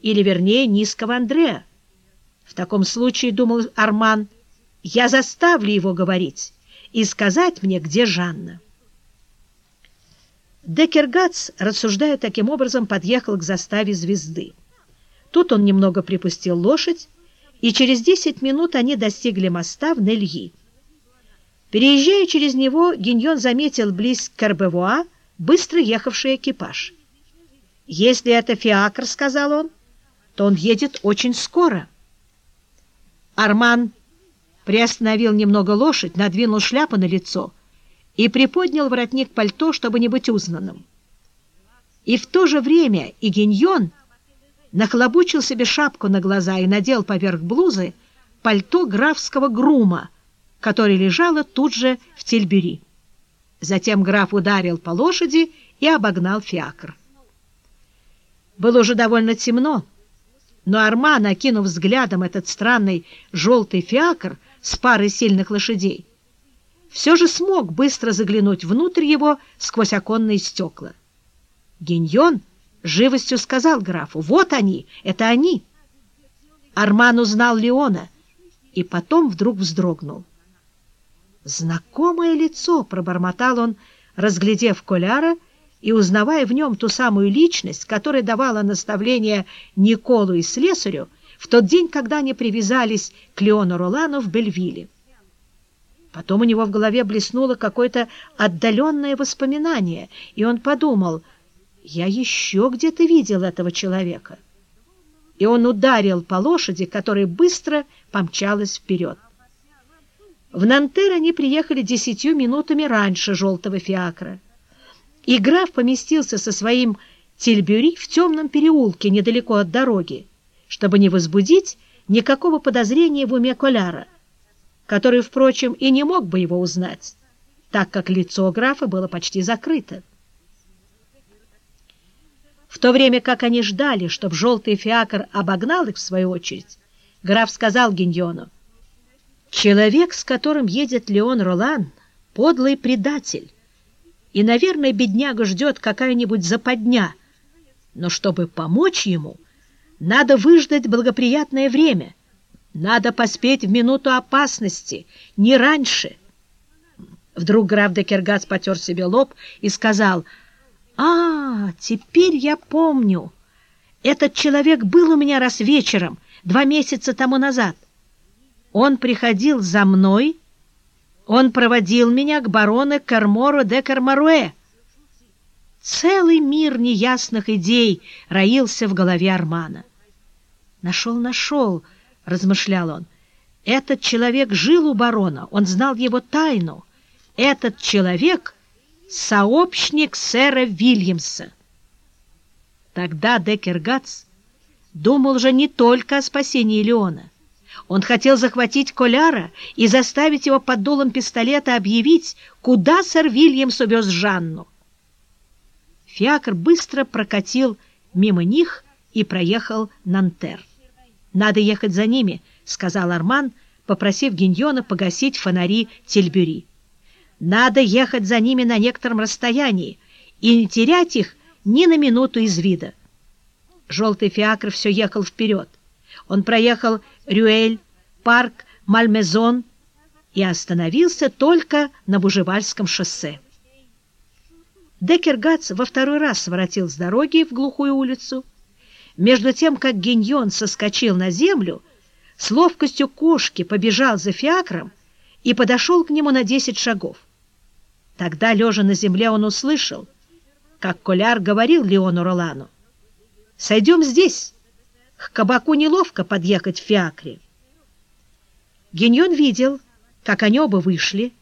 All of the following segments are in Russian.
или, вернее, низкого Андрея. В таком случае, — думал Арман, — я заставлю его говорить и сказать мне, где Жанна. Декергац, рассуждая таким образом, подъехал к заставе звезды. Тут он немного припустил лошадь, и через десять минут они достигли моста в Нельи. Переезжая через него, Гиньон заметил близ Карбевуа быстро ехавший экипаж. «Если это фиакр, — сказал он, — то он едет очень скоро». Арман приостановил немного лошадь, надвинул шляпу на лицо и приподнял воротник пальто, чтобы не быть узнанным. И в то же время Игиньон нахлобучил себе шапку на глаза и надел поверх блузы пальто графского грума, которое лежало тут же в тельбюри. Затем граф ударил по лошади и обогнал фиакр. Было уже довольно темно, но Арман, окинув взглядом этот странный желтый фиакр с парой сильных лошадей, все же смог быстро заглянуть внутрь его сквозь оконные стекла. Гиньон живостью сказал графу, «Вот они, это они!» Арман узнал Леона и потом вдруг вздрогнул. «Знакомое лицо!» — пробормотал он, разглядев Коляра и узнавая в нем ту самую личность, которая давала наставление Николу и Слесарю в тот день, когда они привязались к Леону Ролану в Бельвилле. Потом у него в голове блеснуло какое-то отдаленное воспоминание, и он подумал, «Я еще где-то видел этого человека». И он ударил по лошади, которая быстро помчалась вперед. В Нантер они приехали десятью минутами раньше желтого фиакра. И граф поместился со своим тельбюри в темном переулке недалеко от дороги, чтобы не возбудить никакого подозрения в уме Коляра, который, впрочем, и не мог бы его узнать, так как лицо графа было почти закрыто. В то время как они ждали, чтобы желтый фиакр обогнал их в свою очередь, граф сказал Гиньону, Человек, с которым едет Леон Ролан, подлый предатель. И, наверное, бедняга ждет какая-нибудь западня. Но чтобы помочь ему, надо выждать благоприятное время. Надо поспеть в минуту опасности, не раньше. Вдруг граф де Киргац потер себе лоб и сказал, «А, теперь я помню. Этот человек был у меня раз вечером, два месяца тому назад». Он приходил за мной, он проводил меня к барону Кармору де Кармаруэ. Целый мир неясных идей роился в голове Армана. «Нашел, нашел», — размышлял он. «Этот человек жил у барона, он знал его тайну. Этот человек — сообщник сэра Вильямса». Тогда Деккергац думал уже не только о спасении Леона. Он хотел захватить Коляра и заставить его под дулом пистолета объявить, куда сэр Вильямс увез Жанну. Фиакр быстро прокатил мимо них и проехал Нантер. «Надо ехать за ними», — сказал Арман, попросив Гиньона погасить фонари Тельбюри. «Надо ехать за ними на некотором расстоянии и не терять их ни на минуту из вида». Желтый фиакр все ехал вперед. Он проехал Рюэль, парк Мальмезон и остановился только на Бужевальском шоссе. Деккергац во второй раз своротил с дороги в глухую улицу. Между тем, как Гиньон соскочил на землю, с ловкостью кошки побежал за фиакром и подошел к нему на десять шагов. Тогда, лежа на земле, он услышал, как Коляр говорил Леону Ролану, «Сойдем здесь». К кабаку неловко подъехать в фиакре. Геньон видел, как они оба вышли,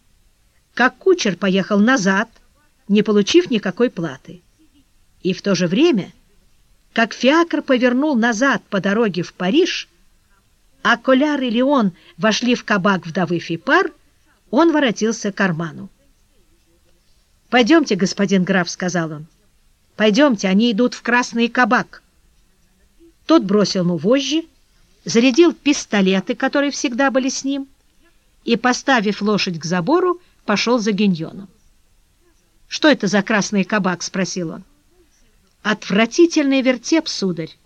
как кучер поехал назад, не получив никакой платы. И в то же время, как фиакр повернул назад по дороге в Париж, а Коляр и Леон вошли в кабак вдовы Фипар, он воротился к карману. «Пойдемте, господин граф», — сказал он. «Пойдемте, они идут в красный кабак». Тот бросил ему вожжи, зарядил пистолеты, которые всегда были с ним, и, поставив лошадь к забору, пошел за гиньоном. «Что это за красный кабак?» — спросил он. «Отвратительный вертеп, сударь.